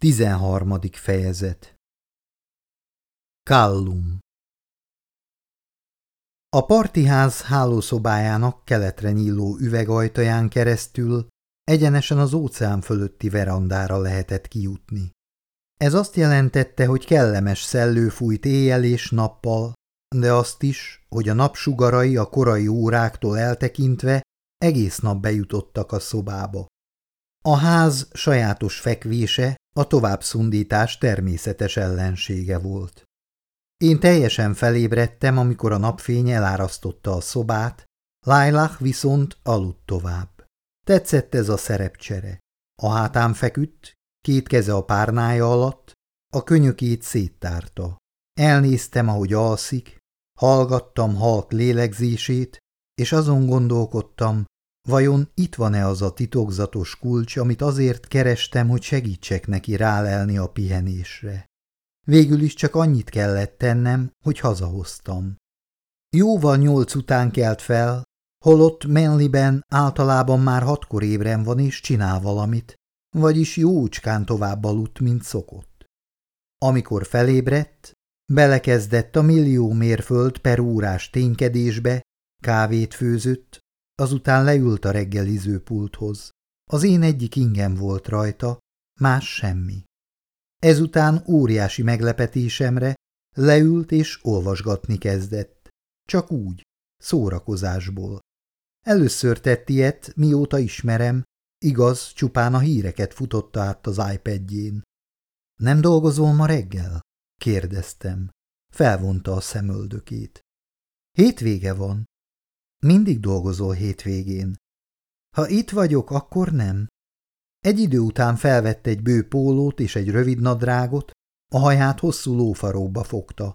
13. fejezet Kallum A partiház hálószobájának keletre nyíló üvegajtaján keresztül egyenesen az óceán fölötti verandára lehetett kijutni. Ez azt jelentette, hogy kellemes szellő fújt éjjel és nappal, de azt is, hogy a napsugarai a korai óráktól eltekintve egész nap bejutottak a szobába. A ház sajátos fekvése a továbbszundítás természetes ellensége volt. Én teljesen felébredtem, amikor a napfény elárasztotta a szobát, Lailach viszont aludt tovább. Tetszett ez a szerepcsere. A hátán feküdt, két keze a párnája alatt, a könyökét széttárta. Elnéztem, ahogy alszik, hallgattam halk lélegzését, és azon gondolkodtam, Vajon itt van-e az a titokzatos kulcs, amit azért kerestem, hogy segítsek neki rálelni a pihenésre? Végül is csak annyit kellett tennem, hogy hazahoztam. Jóval nyolc után kelt fel, holott Menliben általában már hatkor ébren van és csinál valamit, vagyis jócskán tovább aludt, mint szokott. Amikor felébredt, belekezdett a millió mérföld per órás ténykedésbe, kávét főzött, Azután leült a reggelizőpulthoz. Az én egyik ingem volt rajta, más semmi. Ezután óriási meglepetésemre leült és olvasgatni kezdett. Csak úgy, szórakozásból. Először tett ilyet, mióta ismerem, igaz, csupán a híreket futotta át az iPadjén. Nem dolgozol ma reggel? kérdeztem. Felvonta a szemöldökét. Hétvége van, mindig dolgozol hétvégén. Ha itt vagyok, akkor nem. Egy idő után felvett egy bő pólót és egy rövid nadrágot, a haját hosszú lófaróba fogta.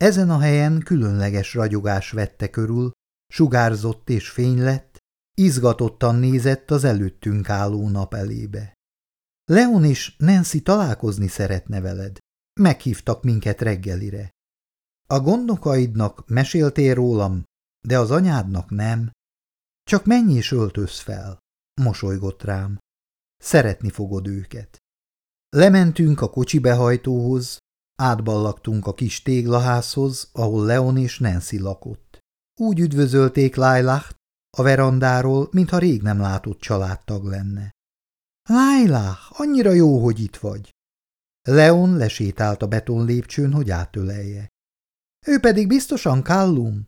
Ezen a helyen különleges ragyogás vette körül, sugárzott és fény lett, izgatottan nézett az előttünk álló nap elébe. Leon és Nancy találkozni szeretne veled. Meghívtak minket reggelire. A gondokaidnak meséltél rólam, de az anyádnak nem. Csak menj és öltöz fel, mosolygott rám. Szeretni fogod őket. Lementünk a kocsi behajtóhoz, átballagtunk a kis téglaházhoz, ahol Leon és Nancy lakott. Úgy üdvözölték Lailacht a verandáról, mintha rég nem látott családtag lenne. Lailah, annyira jó, hogy itt vagy. Leon lesétált a beton lépcsőn, hogy átölelje. Ő pedig biztosan Kallum,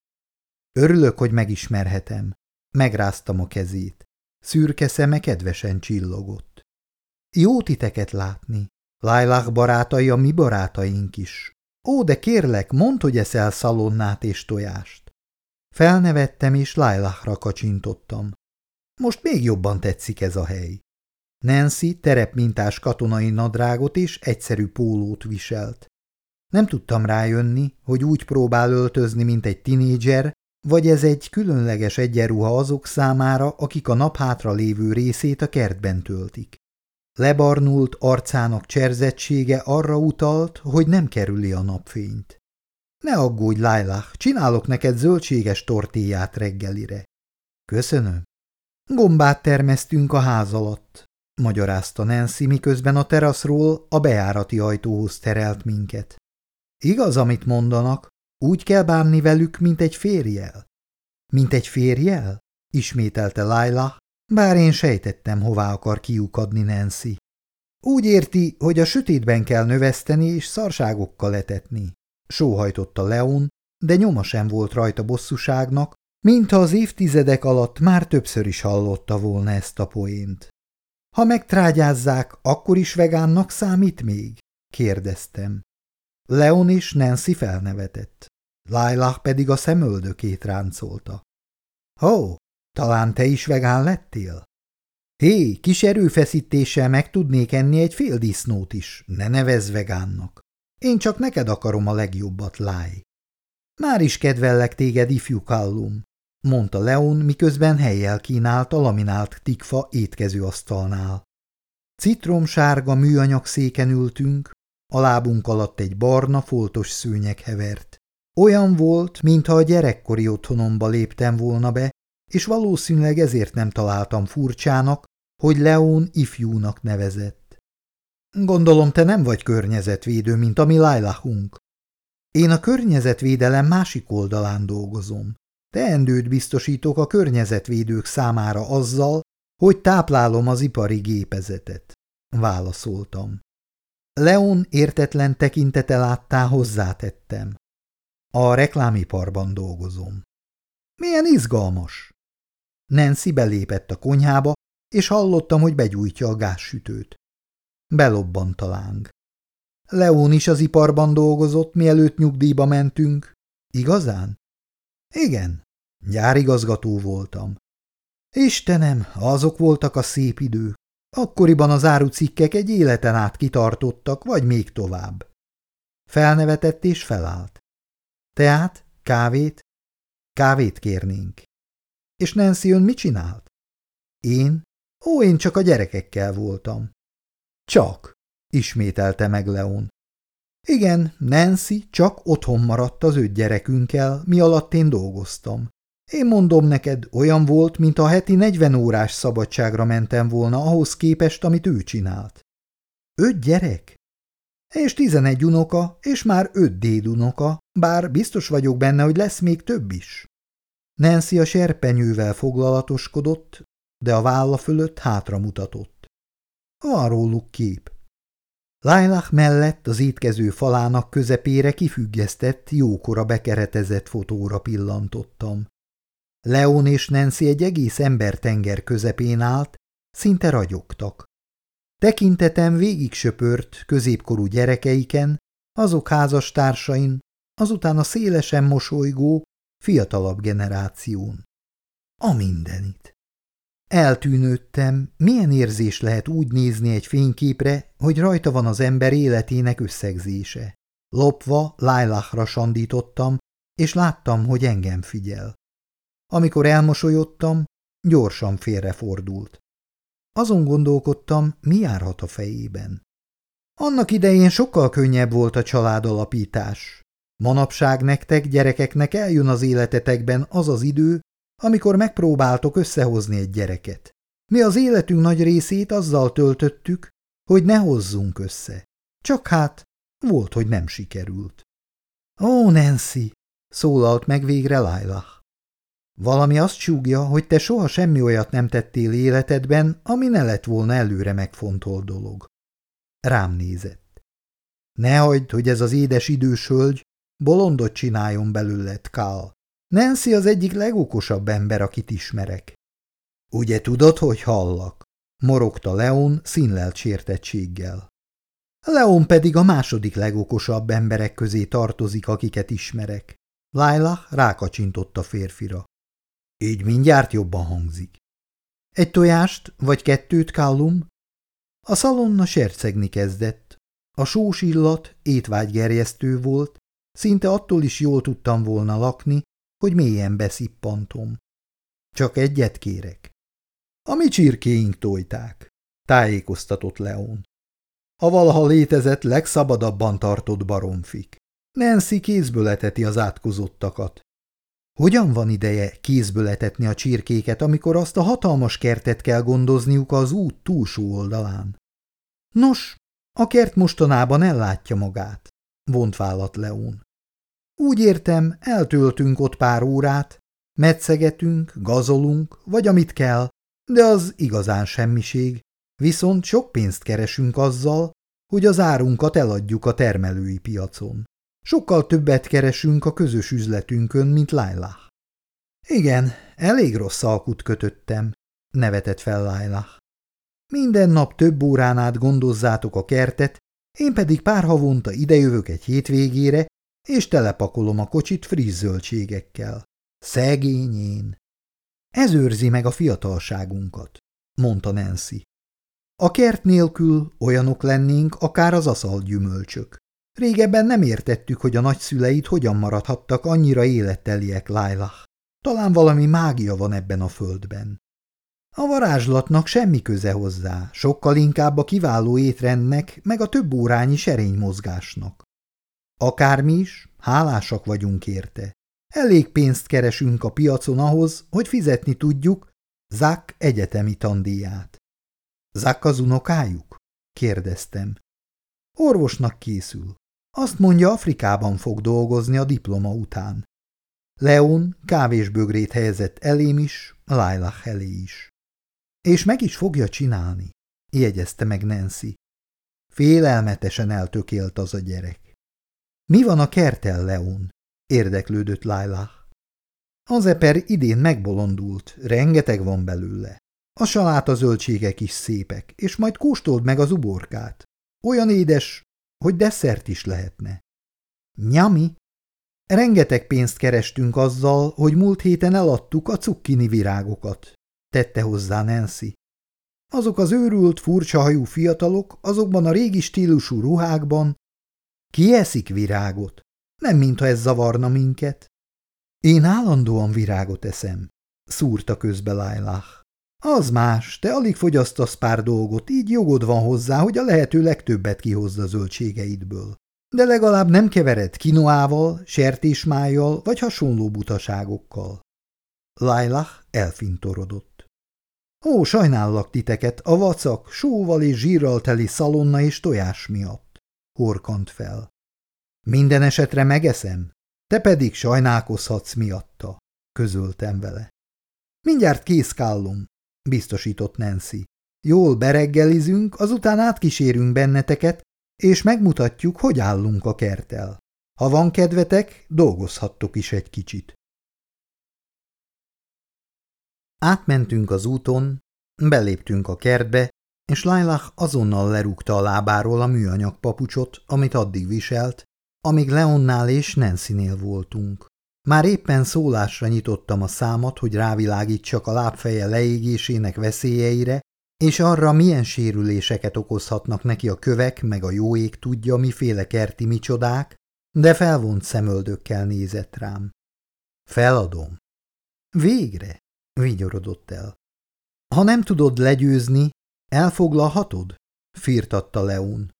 Örülök, hogy megismerhetem. Megráztam a kezét. Szürke szeme kedvesen csillogott. Jó titeket látni. Lailah barátai a mi barátaink is. Ó, de kérlek, mondd, hogy eszel szalonnát és tojást. Felnevettem, és Lailahra kacsintottam. Most még jobban tetszik ez a hely. Nancy terepmintás katonai nadrágot és egyszerű pólót viselt. Nem tudtam rájönni, hogy úgy próbál öltözni, mint egy tinédzser, vagy ez egy különleges egyenruha azok számára, akik a nap hátra lévő részét a kertben töltik. Lebarnult arcának cserzettsége arra utalt, hogy nem kerüli a napfényt. Ne aggódj, Lailah, csinálok neked zöldséges tortillát reggelire. Köszönöm. Gombát termesztünk a ház alatt, magyarázta Nancy, miközben a teraszról a bejárati ajtóhoz terelt minket. Igaz, amit mondanak, úgy kell bánni velük, mint egy férjel? Mint egy férjel? Ismételte Laila, bár én sejtettem, hová akar kiukadni Nancy. Úgy érti, hogy a sötétben kell növeszteni és szarságokkal etetni. Sóhajtotta Leon, de nyoma sem volt rajta bosszúságnak, mintha az évtizedek alatt már többször is hallotta volna ezt a poént. Ha megtrágyázzák, akkor is vegánnak számít még? kérdeztem. Leon és Nancy felnevetett. Lailah pedig a szemöldökét ráncolta. – Ó, talán te is vegán lettél? Hé, kis erőfeszítéssel meg tudnék enni egy fél disznót is, ne nevez vegánnak. Én csak neked akarom a legjobbat, Láj. Már is kedvellek téged, ifjú Kallum, mondta Leon, miközben helyjel kínált a laminált tikfa étkezőasztalnál. Citromsárga műanyag széken ültünk, a lábunk alatt egy barna, foltos szőnyeg hevert. Olyan volt, mintha a gyerekkori otthonomba léptem volna be, és valószínűleg ezért nem találtam furcsának, hogy Leon ifjúnak nevezett. Gondolom, te nem vagy környezetvédő, mint a mi Lailahunk. Én a környezetvédelem másik oldalán dolgozom. Teendőt biztosítok a környezetvédők számára azzal, hogy táplálom az ipari gépezetet. Válaszoltam. Leon értetlen tekintete láttá hozzátettem. A reklámiparban dolgozom. Milyen izgalmas! Nancy belépett a konyhába, és hallottam, hogy begyújtja a gázsütőt. Belobbant a láng. Leon is az iparban dolgozott, mielőtt nyugdíjba mentünk. Igazán? Igen, gyárigazgató voltam. Istenem, azok voltak a szép idők. Akkoriban az árucikkek egy életen át kitartottak, vagy még tovább. Felnevetett és felállt. Teát, kávét, kávét kérnénk. És Nancy ön mit csinált? Én? Ó, én csak a gyerekekkel voltam. Csak, ismételte meg Leon. Igen, Nancy csak otthon maradt az öt gyerekünkkel, mi alatt én dolgoztam. Én mondom neked, olyan volt, mint a heti 40 órás szabadságra mentem volna ahhoz képest, amit ő csinált. Öt gyerek? És tizenegy unoka, és már öt dédunoka, bár biztos vagyok benne, hogy lesz még több is. Nancy a serpenyővel foglalatoskodott, de a válla fölött hátra mutatott. Van róluk kép. Lailah mellett az étkező falának közepére kifüggesztett, jókora bekeretezett fotóra pillantottam. Leon és Nancy egy egész embertenger közepén állt, szinte ragyogtak. Tekintetem végig söpört középkorú gyerekeiken, azok házastársain, azután a szélesen mosolygó, fiatalabb generáción. A mindenit. Eltűnődtem, milyen érzés lehet úgy nézni egy fényképre, hogy rajta van az ember életének összegzése. Lopva Lailachra sandítottam, és láttam, hogy engem figyel. Amikor elmosolyodtam, gyorsan félrefordult. Azon gondolkodtam, mi járhat a fejében. Annak idején sokkal könnyebb volt a családalapítás. Manapság nektek, gyerekeknek eljön az életetekben az az idő, amikor megpróbáltok összehozni egy gyereket. Mi az életünk nagy részét azzal töltöttük, hogy ne hozzunk össze. Csak hát volt, hogy nem sikerült. Ó, Nancy! szólalt meg végre Lailah. Valami azt súgja, hogy te soha semmi olyat nem tettél életedben, ami ne lett volna előre megfontolt dolog. Rám nézett. Ne hagyd, hogy ez az édes idős hölgy bolondot csináljon belőled, Kál. Nancy az egyik legokosabb ember, akit ismerek. Ugye tudod, hogy hallak? morogta Leon színlelt sértettséggel. Leon pedig a második legokosabb emberek közé tartozik, akiket ismerek. Laila rákacsintott a férfira. Így mindjárt jobban hangzik. Egy tojást vagy kettőt, Kallum? A szalonna sercegni kezdett. A sós illat étvágygerjesztő volt, szinte attól is jól tudtam volna lakni, hogy mélyen beszippantom. Csak egyet kérek. A mi csirkéink tojták, tájékoztatott Leon. A valaha létezett legszabadabban tartott baromfik. Nancy kézből eteti az átkozottakat. Hogyan van ideje kézből etetni a csirkéket, amikor azt a hatalmas kertet kell gondozniuk az út túlsó oldalán? Nos, a kert mostanában ellátja magát, vont vállat León. Úgy értem, eltöltünk ott pár órát, metszegetünk, gazolunk, vagy amit kell, de az igazán semmiség, viszont sok pénzt keresünk azzal, hogy az árunkat eladjuk a termelői piacon. Sokkal többet keresünk a közös üzletünkön, mint Lailah. Igen, elég rossz alkut kötöttem, nevetett fel Lailah. Minden nap több órán át gondozzátok a kertet, én pedig pár havonta idejövök egy hétvégére, és telepakolom a kocsit friss zöldségekkel. Szegény én. Ez őrzi meg a fiatalságunkat, mondta Nancy. A kert nélkül olyanok lennénk, akár az aszalt gyümölcsök. Régebben nem értettük, hogy a nagyszüleid hogyan maradhattak annyira életteliek, Lailah. Talán valami mágia van ebben a földben. A varázslatnak semmi köze hozzá, sokkal inkább a kiváló étrendnek, meg a több órányi serény mozgásnak. Akármi is, hálásak vagyunk érte. Elég pénzt keresünk a piacon ahhoz, hogy fizetni tudjuk Zák egyetemi tandíját. Zák az unokájuk? kérdeztem. Orvosnak készül. Azt mondja, Afrikában fog dolgozni a diploma után. Leon kávésbögrét helyezett elém is, Lailah elé is. És meg is fogja csinálni, jegyezte meg Nancy. Félelmetesen eltökélt az a gyerek. Mi van a kertel, Leon? érdeklődött Lailah. Az eper idén megbolondult, rengeteg van belőle. A saláta zöldségek is szépek, és majd kóstold meg az uborkát. Olyan édes, hogy desszert is lehetne. Nyami? Rengeteg pénzt kerestünk azzal, hogy múlt héten eladtuk a cukkini virágokat, tette hozzá Nancy. Azok az őrült, furcsa hajú fiatalok azokban a régi stílusú ruhákban. Ki eszik virágot? Nem mintha ez zavarna minket. Én állandóan virágot eszem, szúrta közbe Lailah. Az más, te alig fogyasztasz pár dolgot, így jogod van hozzá, hogy a lehető legtöbbet kihozza zöldségeidből. De legalább nem kevered kinoával, sertésmájjal vagy hasonló butaságokkal. Lailah elfintorodott. Ó, sajnállak titeket a vacak, sóval és zsírral teli szalonna és tojás miatt. Horkant fel. Minden esetre megeszem, te pedig sajnálkozhatsz miatta, közöltem vele. Mindjárt kész kállom, biztosított Nancy. Jól bereggelizünk, azután átkísérünk benneteket, és megmutatjuk, hogy állunk a kertel. Ha van kedvetek, dolgozhattok is egy kicsit. Átmentünk az úton, beléptünk a kertbe, és Lailah azonnal lerúgta a lábáról a műanyag papucsot, amit addig viselt, amíg Leonnál és Nancynél voltunk. Már éppen szólásra nyitottam a számat, hogy rávilágítsak a lábfeje leégésének veszélyeire, és arra milyen sérüléseket okozhatnak neki a kövek, meg a jó ég tudja, miféle kerti micsodák, de felvont szemöldökkel nézett rám. Feladom. Végre, vigyorodott el. Ha nem tudod legyőzni, elfoglalhatod? firtatta León.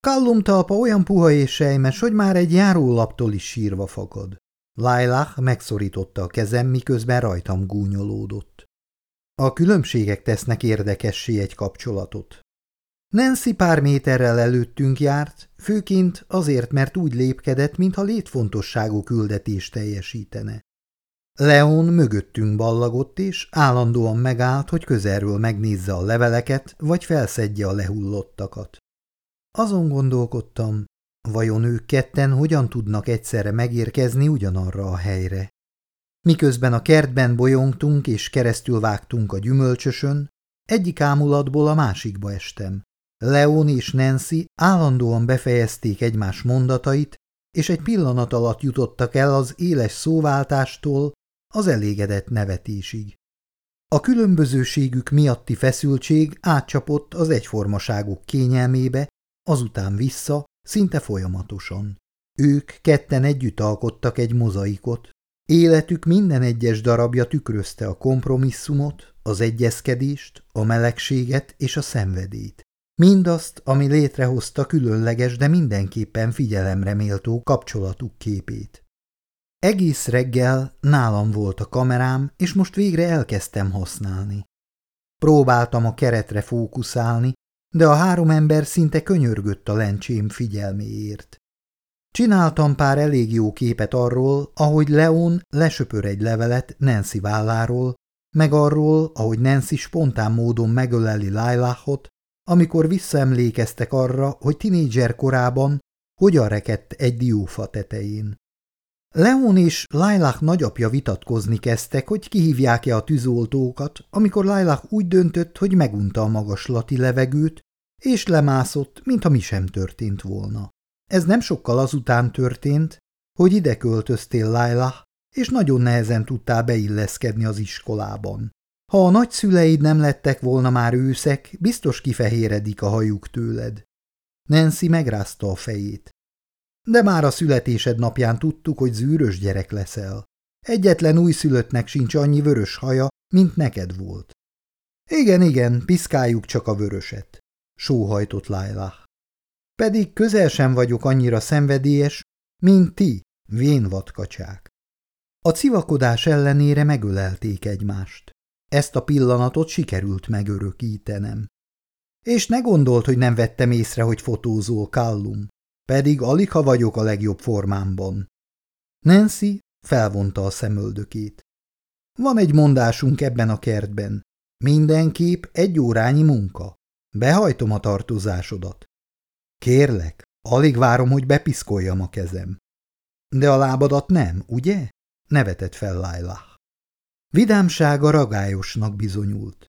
Kallum talpa olyan puha és sejmes, hogy már egy járólaptól is sírva fakad. Lailah megszorította a kezem, miközben rajtam gúnyolódott. A különbségek tesznek érdekessé egy kapcsolatot. Nancy pár méterrel előttünk járt, főként azért, mert úgy lépkedett, mintha létfontosságú küldetést teljesítene. Leon mögöttünk ballagott, és állandóan megállt, hogy közelről megnézze a leveleket, vagy felszedje a lehullottakat. Azon gondolkodtam, vajon ők ketten hogyan tudnak egyszerre megérkezni ugyanarra a helyre. Miközben a kertben bolyongtunk és keresztül vágtunk a gyümölcsösön, egyik ámulatból a másikba estem. Leon és Nancy állandóan befejezték egymás mondatait, és egy pillanat alatt jutottak el az éles szóváltástól az elégedett nevetésig. A különbözőségük miatti feszültség átcsapott az egyformaságuk kényelmébe, azután vissza, szinte folyamatosan. Ők ketten együtt alkottak egy mozaikot, Életük minden egyes darabja tükrözte a kompromisszumot, az egyezkedést, a melegséget és a szenvedét. Mindazt, ami létrehozta különleges, de mindenképpen figyelemre méltó kapcsolatuk képét. Egész reggel nálam volt a kamerám, és most végre elkezdtem használni. Próbáltam a keretre fókuszálni, de a három ember szinte könyörgött a lencsém figyelméért. Csináltam pár elég jó képet arról, ahogy Leon lesöpör egy levelet Nancy válláról, meg arról, ahogy Nancy spontán módon megöleli Lailahot, amikor visszaemlékeztek arra, hogy tinédzser korában hogyan rekedt egy diófa tetején. Leon és Lailah nagyapja vitatkozni kezdtek, hogy kihívják-e a tűzoltókat, amikor Lailah úgy döntött, hogy megunta a magaslati levegőt, és lemászott, mintha mi sem történt volna. Ez nem sokkal azután történt, hogy ide költöztél, Lailah, és nagyon nehezen tudtál beilleszkedni az iskolában. Ha a nagyszüleid nem lettek volna már őszek, biztos kifehéredik a hajuk tőled. Nancy megrázta a fejét. De már a születésed napján tudtuk, hogy zűrös gyerek leszel. Egyetlen újszülöttnek sincs annyi vörös haja, mint neked volt. Igen, igen, piszkáljuk csak a vöröset, sóhajtott Lailah. Pedig közel sem vagyok annyira szenvedélyes, mint ti, vén vadkacsák. A civakodás ellenére megölelték egymást. Ezt a pillanatot sikerült megörökítenem. És ne gondolt, hogy nem vettem észre, hogy fotózol, Kallum. Pedig alig ha vagyok a legjobb formámban. Nancy felvonta a szemöldökét. Van egy mondásunk ebben a kertben. Minden egy órányi munka. Behajtom a tartozásodat. Kérlek, alig várom, hogy bepiszkoljam a kezem. De a lábadat nem, ugye? Nevetett fel Lailah. Vidámsága ragályosnak bizonyult.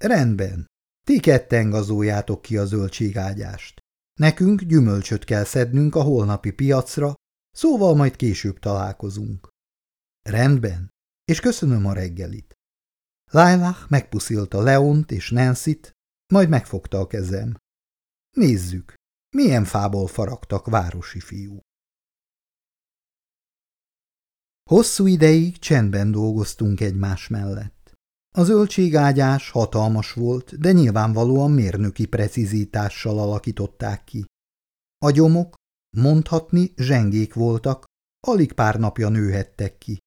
Rendben, ti ketten gazoljátok ki a zöldségágyást. Nekünk gyümölcsöt kell szednünk a holnapi piacra, szóval majd később találkozunk. Rendben, és köszönöm a reggelit. Lailah megpuszilta Leont és Nancy-t, majd megfogta a kezem. Nézzük, milyen fából faragtak városi fiú. Hosszú ideig csendben dolgoztunk egymás mellett. A zöldségágyás hatalmas volt, de nyilvánvalóan mérnöki precizitással alakították ki. A gyomok, mondhatni, zsengék voltak, alig pár napja nőhettek ki.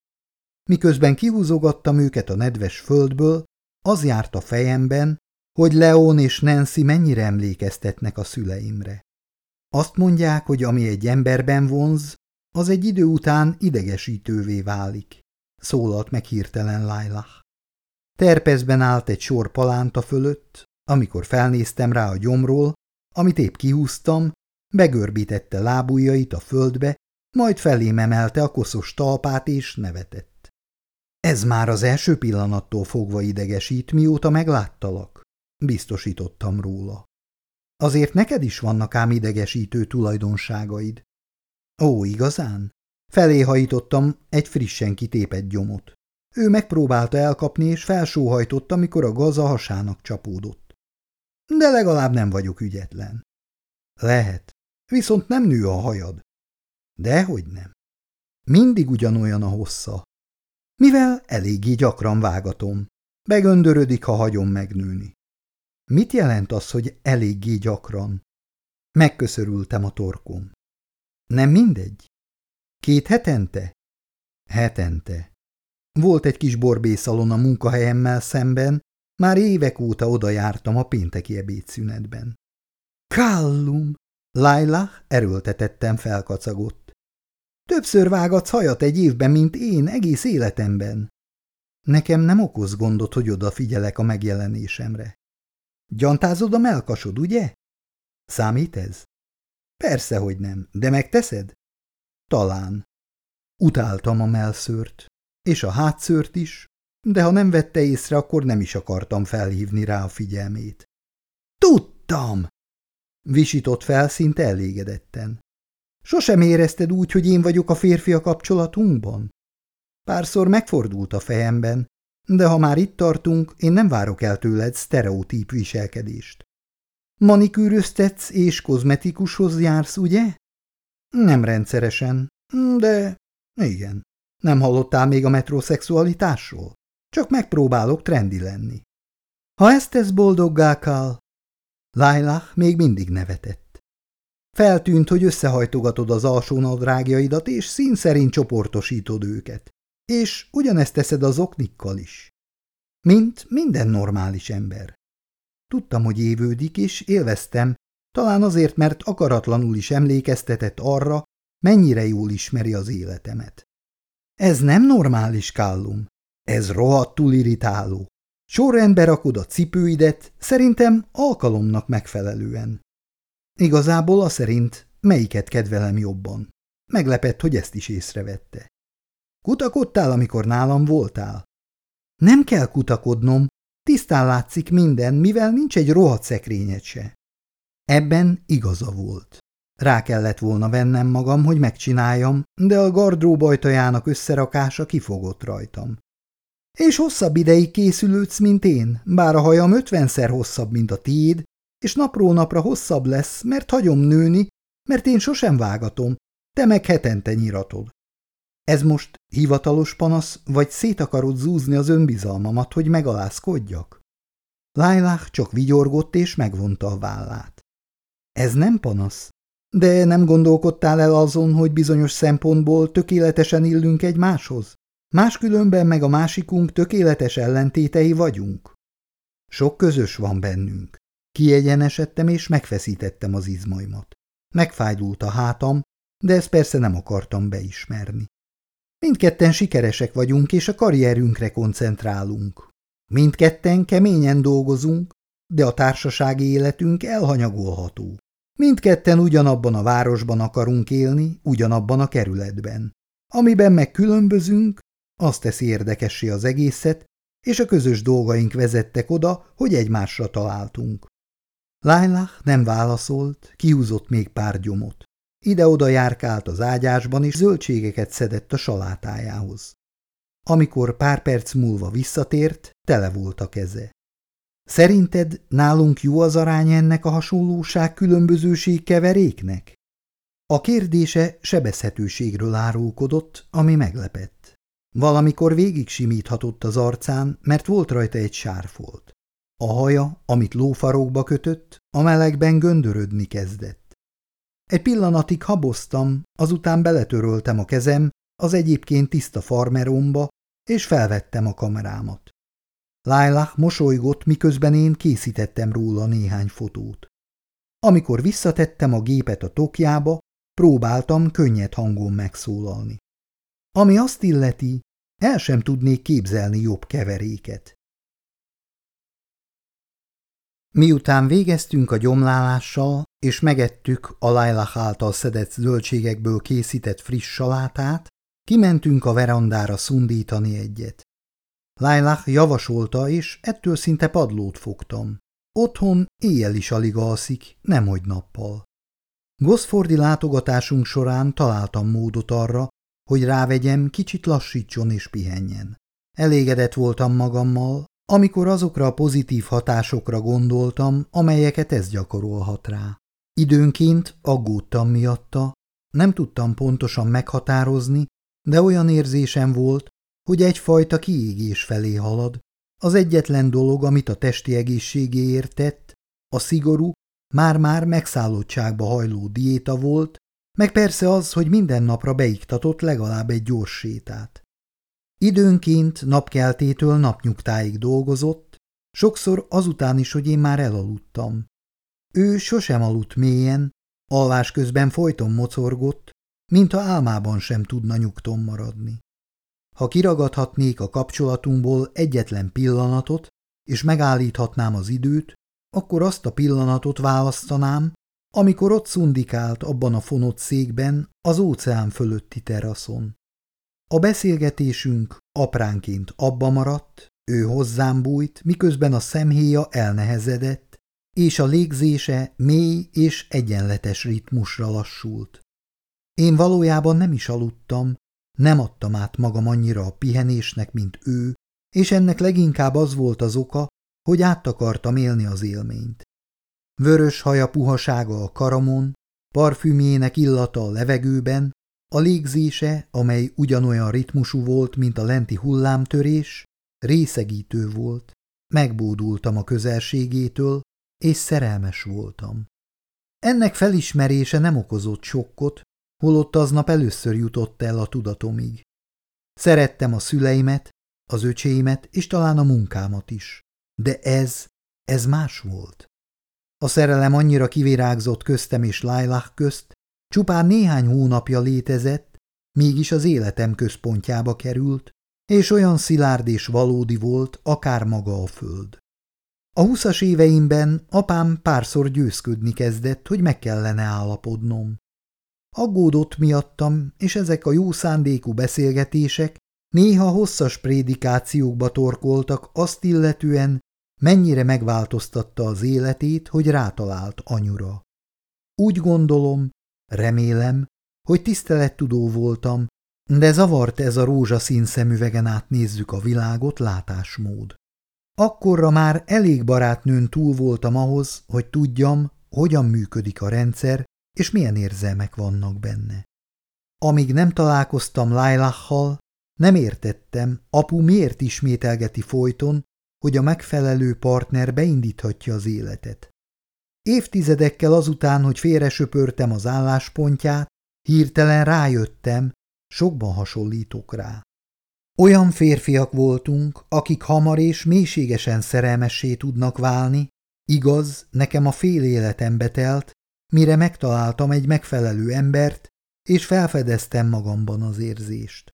Miközben kihúzogattam őket a nedves földből, az járt a fejemben, hogy Leon és Nancy mennyire emlékeztetnek a szüleimre. Azt mondják, hogy ami egy emberben vonz, az egy idő után idegesítővé válik, szólalt meg hirtelen Lailah. Terpezben állt egy sor palánta fölött, amikor felnéztem rá a gyomról, amit épp kihúztam, begörbítette lábujjait a földbe, majd felém emelte a koszos talpát és nevetett. Ez már az első pillanattól fogva idegesít, mióta megláttalak, biztosítottam róla. Azért neked is vannak ám idegesítő tulajdonságaid. Ó, igazán? Felé hajítottam egy frissen kitépett gyomot. Ő megpróbálta elkapni, és felsóhajtott, amikor a gaza hasának csapódott. De legalább nem vagyok ügyetlen. Lehet, viszont nem nő a hajad. Dehogy nem. Mindig ugyanolyan a hossza. Mivel eléggé gyakran vágatom. Begöndörödik, ha hagyom megnőni. Mit jelent az, hogy eléggé gyakran? Megköszörültem a torkom. Nem mindegy? Két hetente? Hetente. Volt egy kis borbészalon a munkahelyemmel szemben, már évek óta oda jártam a pénteki ebédszünetben. Kallum! Laila erőltetettem felkacagott. Többször vágatsz hajat egy évben, mint én egész életemben. Nekem nem okoz gondot, hogy odafigyelek a megjelenésemre. Gyantázod a melkasod, ugye? Számít ez? Persze, hogy nem, de megteszed? Talán. Utáltam a melszőrt, és a hátszőrt is, de ha nem vette észre, akkor nem is akartam felhívni rá a figyelmét. Tudtam! Visított fel szinte elégedetten. Sosem érezted úgy, hogy én vagyok a férfi a kapcsolatunkban? Párszor megfordult a fejemben, de ha már itt tartunk, én nem várok el tőled sztereotíp viselkedést. Manikűröztetsz és kozmetikushoz jársz, ugye? Nem rendszeresen, de igen. Nem hallottál még a metrosexualitásról? Csak megpróbálok trendi lenni. Ha ezt tesz boldoggá, Kál? Lailah még mindig nevetett. Feltűnt, hogy összehajtogatod az alsó nadrágjaidat, és szín szerint csoportosítod őket. És ugyanezt teszed az oknikkal is. Mint minden normális ember. Tudtam, hogy évődik, és élveztem, talán azért, mert akaratlanul is emlékeztetett arra, mennyire jól ismeri az életemet. Ez nem normális, Kállum. Ez rohadtul irritáló. Sorrendbe rakod a cipőidet, szerintem alkalomnak megfelelően. Igazából a szerint melyiket kedvelem jobban. Meglepett, hogy ezt is észrevette. Kutakodtál, amikor nálam voltál? Nem kell kutakodnom, tisztán látszik minden, mivel nincs egy rohadt szekrényed se. Ebben igaza volt. Rá kellett volna vennem magam, hogy megcsináljam, de a gardrób ajtajának összerakása kifogott rajtam. És hosszabb ideig készülődsz, mint én, bár a hajam ötvenszer hosszabb, mint a tiéd, és napról napra hosszabb lesz, mert hagyom nőni, mert én sosem vágatom, te meg hetente nyiratod. Ez most hivatalos panasz, vagy szét akarod zúzni az önbizalmamat, hogy megalázkodjak? Lailah csak vigyorgott és megvonta a vállát. Ez nem panasz, de nem gondolkodtál el azon, hogy bizonyos szempontból tökéletesen illünk egymáshoz? Máskülönben meg a másikunk tökéletes ellentétei vagyunk. Sok közös van bennünk. Kiegyenesedtem és megfeszítettem az izmaimat. Megfájdult a hátam, de ezt persze nem akartam beismerni. Mindketten sikeresek vagyunk, és a karrierünkre koncentrálunk. Mindketten keményen dolgozunk, de a társasági életünk elhanyagolható. Mindketten ugyanabban a városban akarunk élni, ugyanabban a kerületben. Amiben meg különbözünk, azt teszi érdekessé az egészet, és a közös dolgaink vezettek oda, hogy egymásra találtunk. Lailah nem válaszolt, kihúzott még pár gyomot. Ide-oda járkált az ágyásban, és zöldségeket szedett a salátájához. Amikor pár perc múlva visszatért, tele volt a keze. Szerinted nálunk jó az arány ennek a hasonlóság különbözőség keveréknek? A kérdése sebezhetőségről árulkodott, ami meglepett. Valamikor végig simíthatott az arcán, mert volt rajta egy sárfolt. A haja, amit lófarokba kötött, a melegben göndörödni kezdett. Egy pillanatig haboztam, azután beletöröltem a kezem az egyébként tiszta farmeromba, és felvettem a kamerámat. Lailah mosolygott, miközben én készítettem róla néhány fotót. Amikor visszatettem a gépet a tokjába, próbáltam könnyed hangon megszólalni. Ami azt illeti, el sem tudnék képzelni jobb keveréket. Miután végeztünk a gyomlálással, és megettük a Lailah által szedett zöldségekből készített friss salátát, kimentünk a verandára szundítani egyet. Lailah javasolta, és ettől szinte padlót fogtam. Otthon éjjel is alig alszik, nemhogy nappal. Gosfordi látogatásunk során találtam módot arra, hogy rávegyem, kicsit lassítson és pihenjen. Elégedett voltam magammal, amikor azokra a pozitív hatásokra gondoltam, amelyeket ez gyakorolhat rá. Időnként aggódtam miatta, nem tudtam pontosan meghatározni, de olyan érzésem volt, hogy egyfajta kiégés felé halad. Az egyetlen dolog, amit a testi egészségéért tett, a szigorú, már-már megszállottságba hajló diéta volt, meg persze az, hogy minden napra beiktatott legalább egy gyors sétát. Időnként napkeltétől napnyugtáig dolgozott, sokszor azután is, hogy én már elaludtam. Ő sosem aludt mélyen, alvás közben folyton mocorgott, mintha álmában sem tudna nyugton maradni. Ha kiragadhatnék a kapcsolatunkból egyetlen pillanatot, és megállíthatnám az időt, akkor azt a pillanatot választanám, amikor ott szundikált abban a fonott székben az óceán fölötti teraszon. A beszélgetésünk apránként abba maradt, ő hozzám bújt, miközben a szemhéja elnehezedett, és a légzése mély és egyenletes ritmusra lassult. Én valójában nem is aludtam, nem adtam át magam annyira a pihenésnek, mint ő, és ennek leginkább az volt az oka, hogy át akartam élni az élményt. Vörös haja puhasága a karamon, parfümjének illata a levegőben, a légzése, amely ugyanolyan ritmusú volt, mint a lenti hullámtörés, részegítő volt. Megbódultam a közelségétől, és szerelmes voltam. Ennek felismerése nem okozott sokkot, holott aznap először jutott el a tudatomig. Szerettem a szüleimet, az öcséimet és talán a munkámat is. De ez, ez más volt. A szerelem annyira kivirágzott köztem és Lailah közt, csupán néhány hónapja létezett, mégis az életem központjába került, és olyan szilárd és valódi volt, akár maga a föld. A huszas éveimben apám párszor győzködni kezdett, hogy meg kellene állapodnom. Aggódott miattam, és ezek a jó szándékú beszélgetések néha hosszas prédikációkba torkoltak azt illetően, mennyire megváltoztatta az életét, hogy rátalált anyura. Úgy gondolom, remélem, hogy tisztelettudó voltam, de zavart ez a rózsaszín szemüvegen át nézzük a világot látásmód. Akkorra már elég barátnőn túl voltam ahhoz, hogy tudjam, hogyan működik a rendszer, és milyen érzelmek vannak benne. Amíg nem találkoztam Lailachhal, nem értettem, apu miért ismételgeti folyton, hogy a megfelelő partner beindíthatja az életet. Évtizedekkel azután, hogy félresöpörtem az álláspontját, hirtelen rájöttem, sokban hasonlítok rá. Olyan férfiak voltunk, akik hamar és mélységesen szerelmessé tudnak válni, Igaz, nekem a fél életem betelt, mire megtaláltam egy megfelelő embert, és felfedeztem magamban az érzést.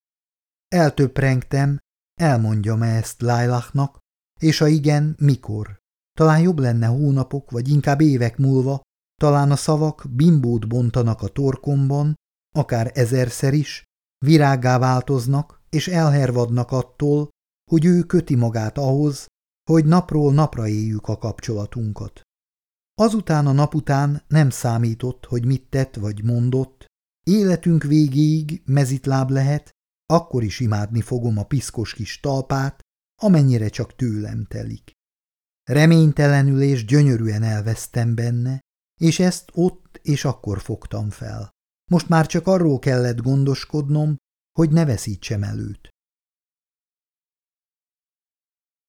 Eltöprengtem, elmondjam-e ezt Lailachnak, és ha igen, mikor? Talán jobb lenne hónapok, vagy inkább évek múlva, talán a szavak bimbót bontanak a torkomban, akár ezerszer is, virággá változnak, és elhervadnak attól, hogy ő köti magát ahhoz, hogy napról napra éljük a kapcsolatunkat. Azután a nap után nem számított, hogy mit tett vagy mondott, életünk végéig mezitláb lehet, akkor is imádni fogom a piszkos kis talpát, amennyire csak tőlem telik. Reménytelenül és gyönyörűen elvesztem benne, és ezt ott és akkor fogtam fel. Most már csak arról kellett gondoskodnom, hogy ne veszítsem előt.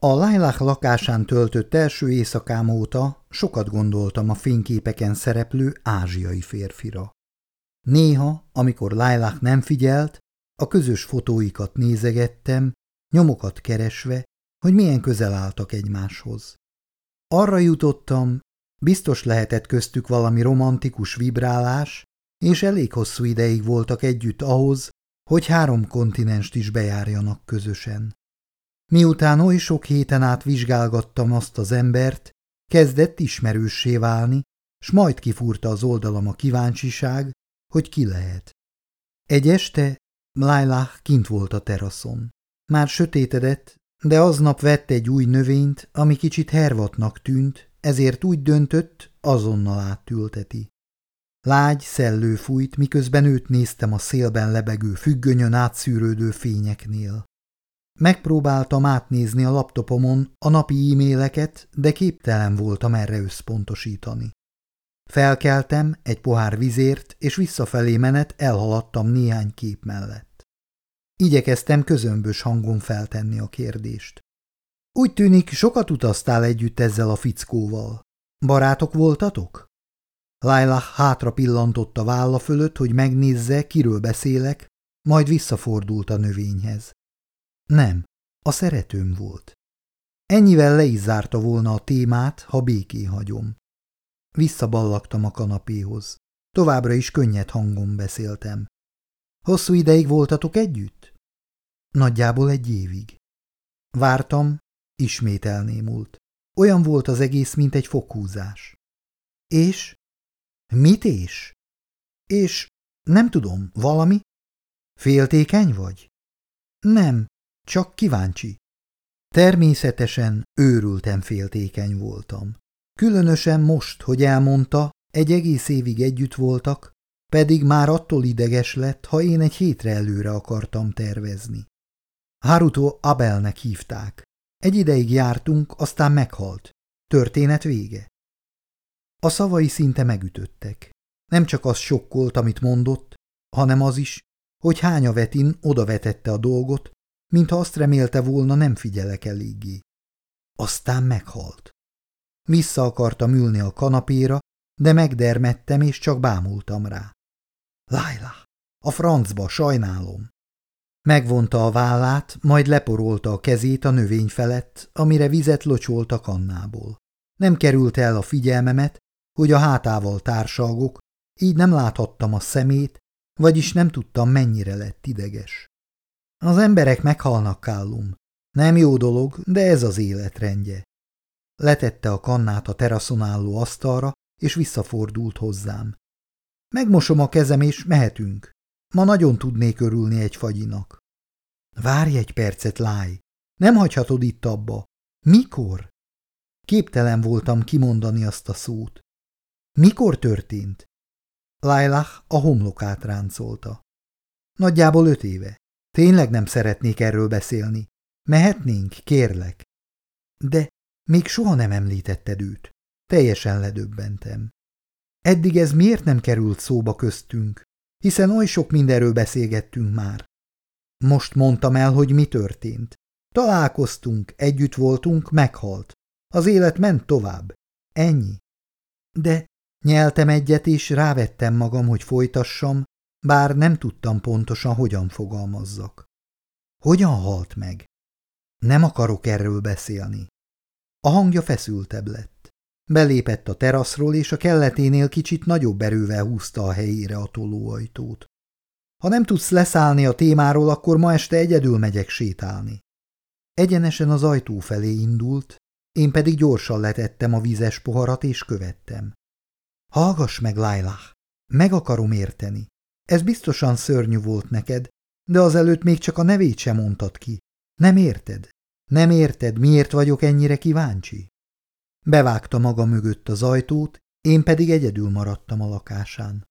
A Lailach lakásán töltött első éjszakám óta sokat gondoltam a fényképeken szereplő ázsiai férfira. Néha, amikor Lailach nem figyelt, a közös fotóikat nézegettem, nyomokat keresve, hogy milyen közel álltak egymáshoz. Arra jutottam, biztos lehetett köztük valami romantikus vibrálás, és elég hosszú ideig voltak együtt ahhoz, hogy három kontinenst is bejárjanak közösen. Miután oly sok héten át vizsgálgattam azt az embert, kezdett ismerőssé válni, s majd kifúrta az oldalam a kíváncsiság, hogy ki lehet. Egy este Lailah kint volt a teraszon. Már sötétedett, de aznap vett egy új növényt, ami kicsit hervatnak tűnt, ezért úgy döntött, azonnal átülteti. Lágy szellő fújt, miközben őt néztem a szélben lebegő függönyön átszűrődő fényeknél. Megpróbáltam átnézni a laptopomon a napi e-maileket, de képtelen voltam erre összpontosítani. Felkeltem egy pohár vizért, és visszafelé menet elhaladtam néhány kép mellett. Igyekeztem közömbös hangon feltenni a kérdést. Úgy tűnik, sokat utaztál együtt ezzel a fickóval. Barátok voltatok? Laila hátra pillantott a válla fölött, hogy megnézze, kiről beszélek, majd visszafordult a növényhez. Nem, a szeretőm volt. Ennyivel le is zárta volna a témát, ha béké hagyom. Visszaballagtam a kanapéhoz. Továbbra is könnyed hangon beszéltem. Hosszú ideig voltatok együtt? Nagyjából egy évig. Vártam, ismét elnémult. Olyan volt az egész, mint egy fokhúzás. És? Mit és? És nem tudom, valami? Féltékeny vagy? Nem, csak kíváncsi. Természetesen őrülten féltékeny voltam. Különösen most, hogy elmondta, egy egész évig együtt voltak, pedig már attól ideges lett, ha én egy hétre előre akartam tervezni. Haruto Abelnek hívták. Egy ideig jártunk, aztán meghalt. Történet vége. A szavai szinte megütöttek. Nem csak az sokkolt, amit mondott, hanem az is, hogy hánya vetin odavetette a dolgot, mintha azt remélte volna nem figyelek eléggé. Aztán meghalt. Vissza akartam ülni a kanapéra, de megdermettem és csak bámultam rá. Laila, a francba, sajnálom. Megvonta a vállát, majd leporolta a kezét a növény felett, amire vizet locsolt a kannából. Nem került el a figyelmemet, hogy a hátával társalgok, így nem láthattam a szemét, vagyis nem tudtam, mennyire lett ideges. Az emberek meghalnak, Kállum. Nem jó dolog, de ez az életrendje. Letette a kannát a teraszon álló asztalra, és visszafordult hozzám. Megmosom a kezem, és mehetünk. Ma nagyon tudnék örülni egy fagyinak. Várj egy percet, Láj. Nem hagyhatod itt abba. Mikor? Képtelen voltam kimondani azt a szót. Mikor történt? Lailah a homlokát ráncolta. Nagyjából öt éve. Tényleg nem szeretnék erről beszélni. Mehetnénk, kérlek. De még soha nem említetted őt. Teljesen ledöbbentem. Eddig ez miért nem került szóba köztünk, hiszen oly sok mindenről beszélgettünk már. Most mondtam el, hogy mi történt. Találkoztunk, együtt voltunk, meghalt. Az élet ment tovább. Ennyi. De nyeltem egyet, és rávettem magam, hogy folytassam, bár nem tudtam pontosan, hogyan fogalmazzak. Hogyan halt meg? Nem akarok erről beszélni. A hangja feszültebb lett. Belépett a teraszról, és a kelleténél kicsit nagyobb erővel húzta a helyére a tolóajtót. Ha nem tudsz leszállni a témáról, akkor ma este egyedül megyek sétálni. Egyenesen az ajtó felé indult, én pedig gyorsan letettem a vízes poharat és követtem. Hallgass meg, Lailah, meg akarom érteni. Ez biztosan szörnyű volt neked, de azelőtt még csak a nevét sem mondtad ki. Nem érted? Nem érted, miért vagyok ennyire kíváncsi? Bevágta maga mögött az ajtót, én pedig egyedül maradtam a lakásán.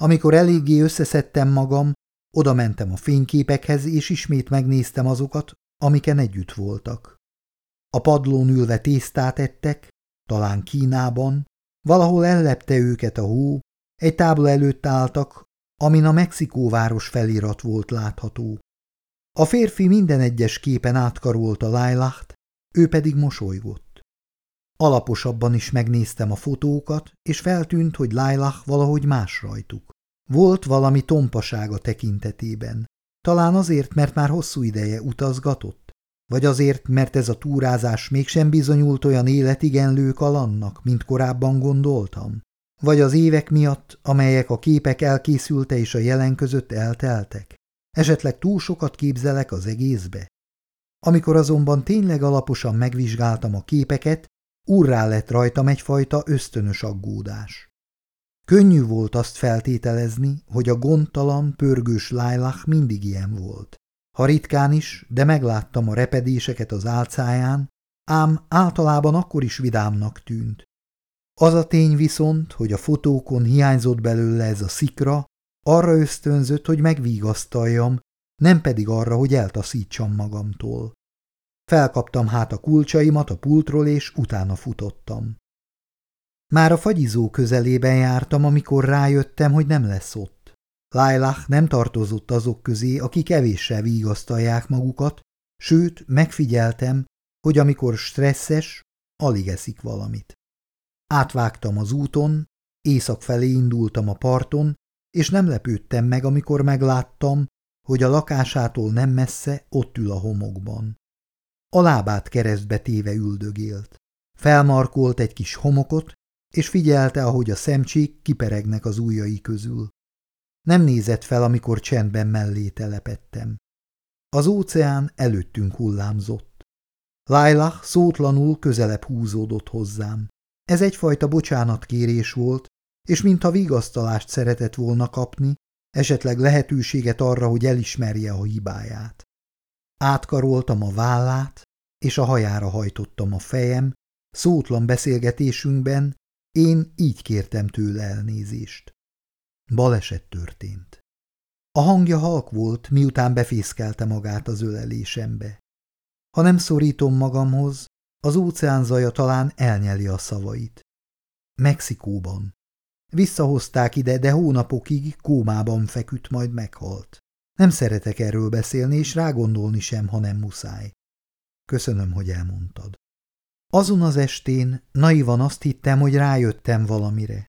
Amikor eléggé összeszedtem magam, oda mentem a fényképekhez, és ismét megnéztem azokat, amiken együtt voltak. A padlón ülve tésztát ettek, talán Kínában, valahol ellepte őket a hó, egy tábla előtt álltak, amin a Mexikóváros felirat volt látható. A férfi minden egyes képen átkarolta Lailacht, ő pedig mosolygott. Alaposabban is megnéztem a fotókat, és feltűnt, hogy Lailah valahogy más rajtuk. Volt valami tompasága tekintetében. Talán azért, mert már hosszú ideje utazgatott? Vagy azért, mert ez a túrázás mégsem bizonyult olyan életigenlő kalannak, mint korábban gondoltam? Vagy az évek miatt, amelyek a képek elkészülte és a jelen között elteltek? Esetleg túl sokat képzelek az egészbe? Amikor azonban tényleg alaposan megvizsgáltam a képeket, úrrá lett rajtam egyfajta ösztönös aggódás. Könnyű volt azt feltételezni, hogy a gondtalan, pörgős Lailah mindig ilyen volt. Ha ritkán is, de megláttam a repedéseket az álcáján, ám általában akkor is vidámnak tűnt. Az a tény viszont, hogy a fotókon hiányzott belőle ez a szikra, arra ösztönzött, hogy megvigasztaljam, nem pedig arra, hogy eltaszítsam magamtól. Felkaptam hát a kulcsaimat a pultról, és utána futottam. Már a fagyizó közelében jártam, amikor rájöttem, hogy nem lesz ott. Lailah nem tartozott azok közé, akik kevéssel vigasztalják magukat, sőt, megfigyeltem, hogy amikor stresszes, alig eszik valamit. Átvágtam az úton, észak felé indultam a parton, és nem lepődtem meg, amikor megláttam, hogy a lakásától nem messze ott ül a homokban. A lábát keresztbe téve üldögélt. Felmarkolt egy kis homokot, és figyelte, ahogy a szemcsék kiperegnek az ujjai közül. Nem nézett fel, amikor csendben mellé telepettem. Az óceán előttünk hullámzott. Lailah szótlanul közelebb húzódott hozzám. Ez egyfajta bocsánatkérés volt, és mintha vigasztalást szeretett volna kapni, esetleg lehetőséget arra, hogy elismerje a hibáját. Átkaroltam a vállát, és a hajára hajtottam a fejem, szótlan beszélgetésünkben én így kértem tőle elnézést. Baleset történt. A hangja halk volt, miután befészkelte magát az ölelésembe. Ha nem szorítom magamhoz, az óceán zaja talán elnyeli a szavait. Mexikóban. Visszahozták ide, de hónapokig kómában feküdt, majd meghalt. Nem szeretek erről beszélni, és rágondolni sem, ha nem muszáj. Köszönöm, hogy elmondtad. Azon az estén naivan azt hittem, hogy rájöttem valamire.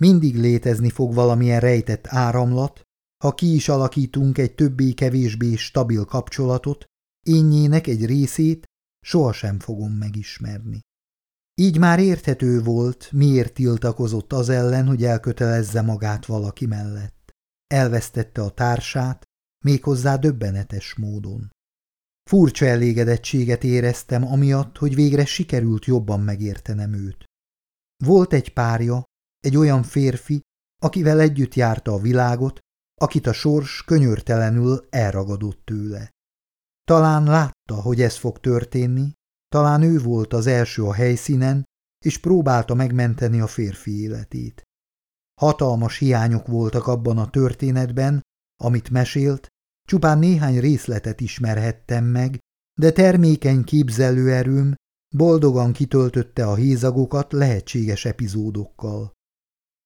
Mindig létezni fog valamilyen rejtett áramlat, ha ki is alakítunk egy többé-kevésbé stabil kapcsolatot, énjének egy részét sohasem fogom megismerni. Így már érthető volt, miért tiltakozott az ellen, hogy elkötelezze magát valaki mellett. Elvesztette a társát, méghozzá döbbenetes módon. Furcsa elégedettséget éreztem amiatt, hogy végre sikerült jobban megértenem őt. Volt egy párja, egy olyan férfi, akivel együtt járta a világot, akit a sors könyörtelenül elragadott tőle. Talán látta, hogy ez fog történni, talán ő volt az első a helyszínen, és próbálta megmenteni a férfi életét. Hatalmas hiányok voltak abban a történetben, amit mesélt, Csupán néhány részletet ismerhettem meg, de termékeny képzelőerőm boldogan kitöltötte a hézagokat lehetséges epizódokkal.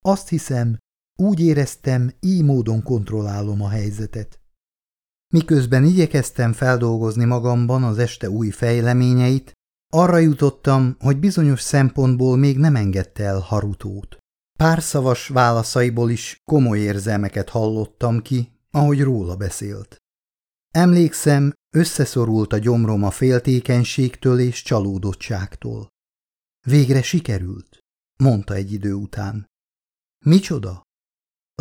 Azt hiszem, úgy éreztem, így módon kontrollálom a helyzetet. Miközben igyekeztem feldolgozni magamban az este új fejleményeit, arra jutottam, hogy bizonyos szempontból még nem engedte el Harutót. Pár szavas válaszaiból is komoly érzelmeket hallottam ki, ahogy róla beszélt. Emlékszem, összeszorult a gyomrom a féltékenységtől és csalódottságtól. Végre sikerült, mondta egy idő után. Micsoda?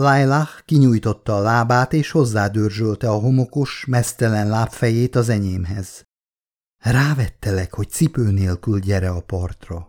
Lailah kinyújtotta a lábát és hozzádörzsölte a homokos, mesztelen lábfejét az enyémhez. Rávettelek, hogy cipő nélkül gyere a partra.